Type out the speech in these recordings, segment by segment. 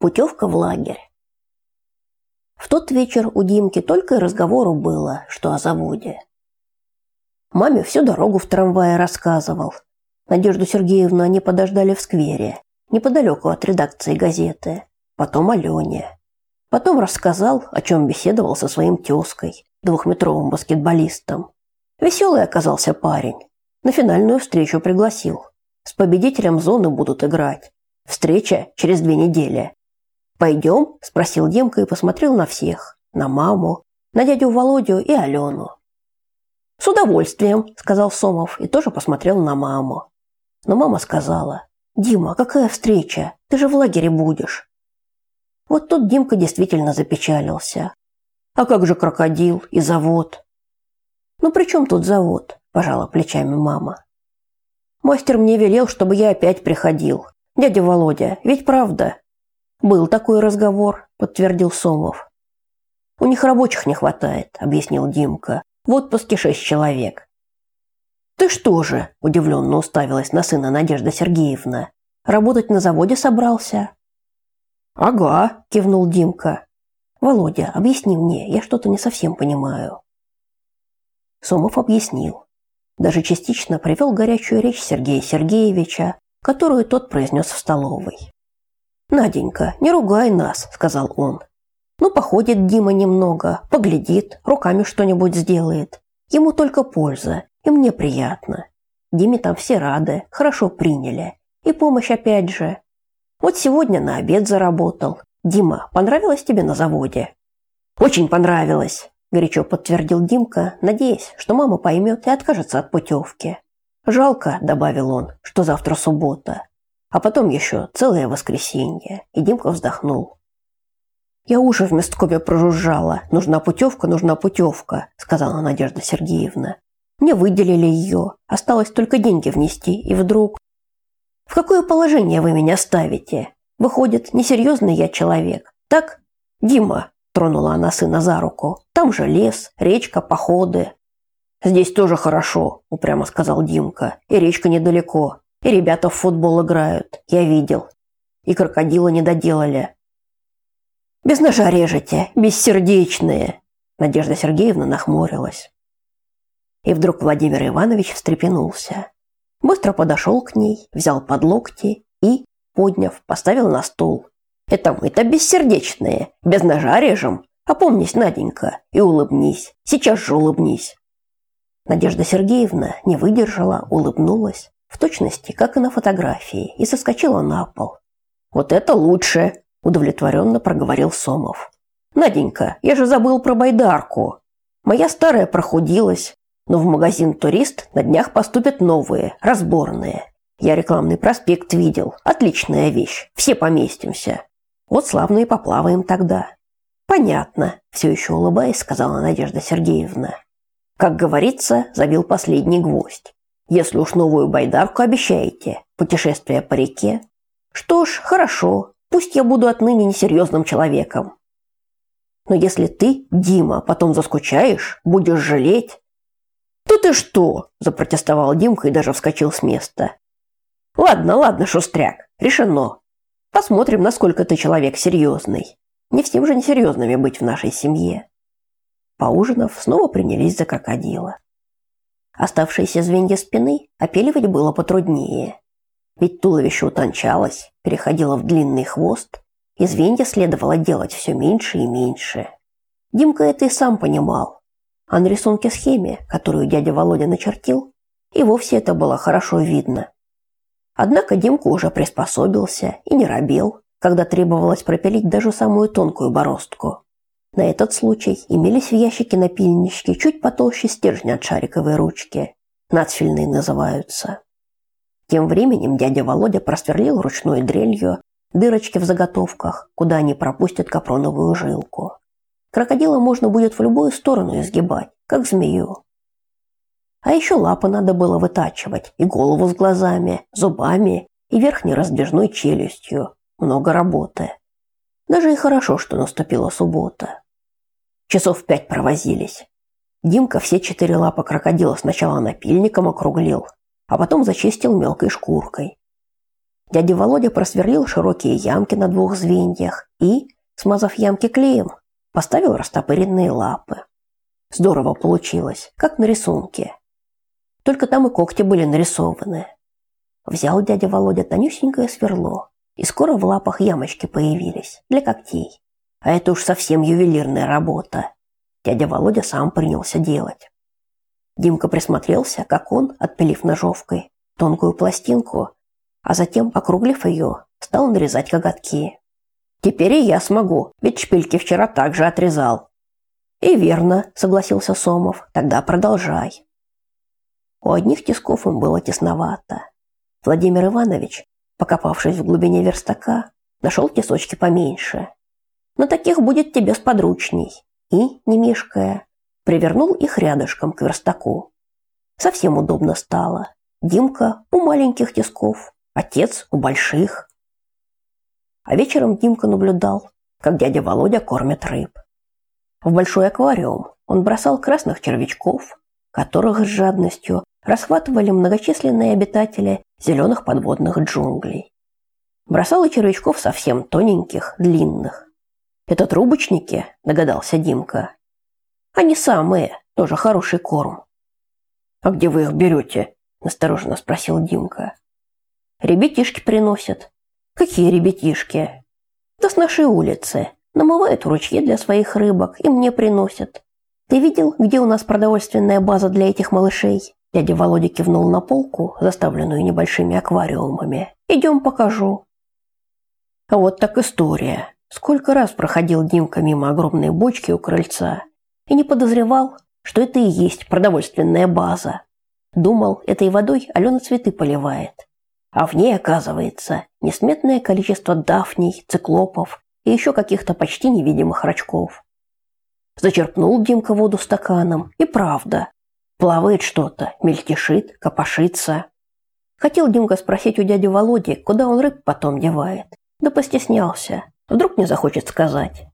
Путевка в лагерь. В тот вечер у Димки только и разговору было, что о заводе. Маме всю дорогу в трамвае рассказывал. Надежду Сергеевну они подождали в сквере, неподалеку от редакции газеты. Потом Алене. Потом рассказал, о чем беседовал со своим тезкой, двухметровым баскетболистом. Веселый оказался парень. На финальную встречу пригласил. С победителем зоны будут играть. Встреча через две недели. «Пойдем?» – спросил Демка и посмотрел на всех. На маму, на дядю Володю и Алену. «С удовольствием», – сказал Сомов и тоже посмотрел на маму. Но мама сказала, «Дима, какая встреча? Ты же в лагере будешь». Вот тут Димка действительно запечалился. «А как же крокодил и завод?» «Ну при чем тут завод?» – пожала плечами мама. «Мастер мне велел, чтобы я опять приходил. Дядя Володя, ведь правда?» Был такой разговор, подтвердил Сомов. У них рабочих не хватает, объяснил Димка. В отпуске шесть человек. Ты что же? удивленно уставилась на сына Надежда Сергеевна. Работать на заводе собрался? Ага, кивнул Димка. Володя, объясни мне, я что-то не совсем понимаю. Сомов объяснил. Даже частично привел горячую речь Сергея Сергеевича, которую тот произнес в столовой. «Наденька, не ругай нас», – сказал он. «Ну, походит Дима немного, поглядит, руками что-нибудь сделает. Ему только польза, и мне приятно. Диме там все рады, хорошо приняли. И помощь опять же. Вот сегодня на обед заработал. Дима, понравилось тебе на заводе?» «Очень понравилось», – горячо подтвердил Димка, надеясь, что мама поймет и откажется от путевки. «Жалко», – добавил он, – «что завтра суббота. А потом еще целое воскресенье. И Димка вздохнул. Я уши в месткоме прожужжала. Нужна путевка, нужна путевка, сказала Надежда Сергеевна. Мне выделили ее. Осталось только деньги внести. И вдруг... В какое положение вы меня ставите? Выходит, несерьезный я человек. Так? Дима, тронула она сына за руку. Там же лес, речка, походы. Здесь тоже хорошо, упрямо сказал Димка. И речка недалеко. И ребята в футбол играют, я видел. И крокодила не доделали. Без ножа режете, бессердечные. Надежда Сергеевна нахмурилась. И вдруг Владимир Иванович встрепенулся. Быстро подошел к ней, взял под локти и, подняв, поставил на стул. Это мы-то бессердечные, без ножа режем. Опомнись, Наденька, и улыбнись. Сейчас же улыбнись. Надежда Сергеевна не выдержала, улыбнулась, в точности, как и на фотографии, и соскочила на пол. «Вот это лучше!» – удовлетворенно проговорил Сомов. «Наденька, я же забыл про байдарку. Моя старая прохудилась, но в магазин «Турист» на днях поступят новые, разборные. Я рекламный проспект видел. Отличная вещь. Все поместимся. Вот славно и поплаваем тогда». «Понятно», – все еще улыбаясь, сказала Надежда Сергеевна. Как говорится, забил последний гвоздь. Если уж новую байдарку обещаете, путешествие по реке. Что ж, хорошо, пусть я буду отныне несерьезным человеком. Но если ты, Дима, потом заскучаешь, будешь жалеть... «То ты что?» – запротестовал Димка и даже вскочил с места. «Ладно, ладно, шустряк, решено. Посмотрим, насколько ты человек серьезный. Не всем же несерьезными быть в нашей семье». Поужинав, снова принялись за крокодила. Оставшиеся звенья спины опиливать было потруднее. Ведь туловище утончалось, переходило в длинный хвост, и звенья следовало делать все меньше и меньше. Димка это и сам понимал. А на рисунке схеме, которую дядя Володя начертил, и вовсе это было хорошо видно. Однако Димка уже приспособился и не робел, когда требовалось пропилить даже самую тонкую бороздку. На этот случай имелись в ящике напильнички чуть потолще стержня от шариковой ручки. Нацфильные называются. Тем временем дядя Володя просверлил ручной дрелью дырочки в заготовках, куда они пропустят капроновую жилку. Крокодила можно будет в любую сторону изгибать, как змею. А еще лапы надо было вытачивать, и голову с глазами, зубами, и верхней раздвижной челюстью. Много работы. Даже и хорошо, что наступила суббота. Часов пять провозились. Димка все четыре лапы крокодила сначала напильником округлил, а потом зачистил мелкой шкуркой. Дядя Володя просверлил широкие ямки на двух звеньях и, смазав ямки клеем, поставил растопыренные лапы. Здорово получилось, как на рисунке. Только там и когти были нарисованы. Взял дядя Володя тонюсенькое сверло, и скоро в лапах ямочки появились для когтей. А это уж совсем ювелирная работа. Дядя Володя сам принялся делать. Димка присмотрелся, как он, отпилив ножовкой тонкую пластинку, а затем, округлив ее, стал нарезать коготки. Теперь и я смогу, ведь шпильки вчера также отрезал. И верно, согласился Сомов. Тогда продолжай. У одних тисков им было тесновато. Владимир Иванович, покопавшись в глубине верстака, нашел тесочки поменьше. Но таких будет тебе сподручней. И, не мешкая, привернул их рядышком к верстаку. Совсем удобно стало. Димка у маленьких тисков, отец у больших. А вечером Димка наблюдал, как дядя Володя кормит рыб. В большой аквариум он бросал красных червячков, которых с жадностью расхватывали многочисленные обитатели зеленых подводных джунглей. Бросал и червячков совсем тоненьких, длинных. Это трубочники, догадался Димка. Они самые, тоже хороший корм. А где вы их берете? настороженно спросил Димка. Ребятишки приносят. Какие ребятишки? Да с нашей улицы. Намывают ручьи для своих рыбок и мне приносят. Ты видел, где у нас продовольственная база для этих малышей? Дядя Володя кивнул на полку, заставленную небольшими аквариумами. Идем покажу. Вот так история. Сколько раз проходил Димка мимо огромной бочки у крыльца и не подозревал, что это и есть продовольственная база. Думал, этой водой Алена цветы поливает. А в ней, оказывается, несметное количество дафней, циклопов и еще каких-то почти невидимых рачков. Зачерпнул Димка воду стаканом, и правда. Плавает что-то, мельтешит, копошится. Хотел Димка спросить у дяди Володи, куда он рыб потом девает. Да постеснялся. Вдруг не захочет сказать.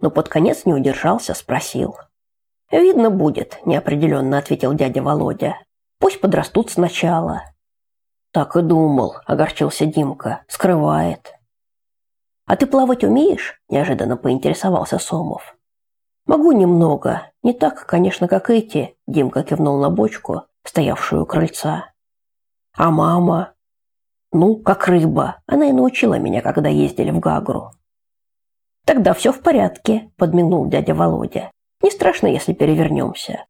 Но под конец не удержался, спросил. «Видно будет», – неопределенно ответил дядя Володя. «Пусть подрастут сначала». «Так и думал», – огорчился Димка. «Скрывает». «А ты плавать умеешь?» – неожиданно поинтересовался Сомов. «Могу немного. Не так, конечно, как эти», – Димка кивнул на бочку, стоявшую у крыльца. «А мама?» «Ну, как рыба. Она и научила меня, когда ездили в Гагру». Тогда все в порядке, подмигнул дядя Володя. Не страшно, если перевернемся.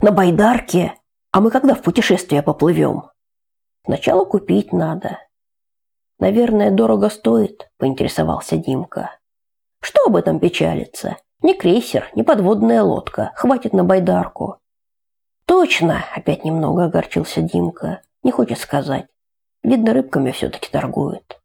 На байдарке? А мы когда в путешествие поплывем? Сначала купить надо. Наверное, дорого стоит, поинтересовался Димка. Что об этом печалиться? Ни крейсер, ни подводная лодка, хватит на байдарку. Точно, опять немного огорчился Димка. Не хочет сказать. Видно, рыбками все таки торгует.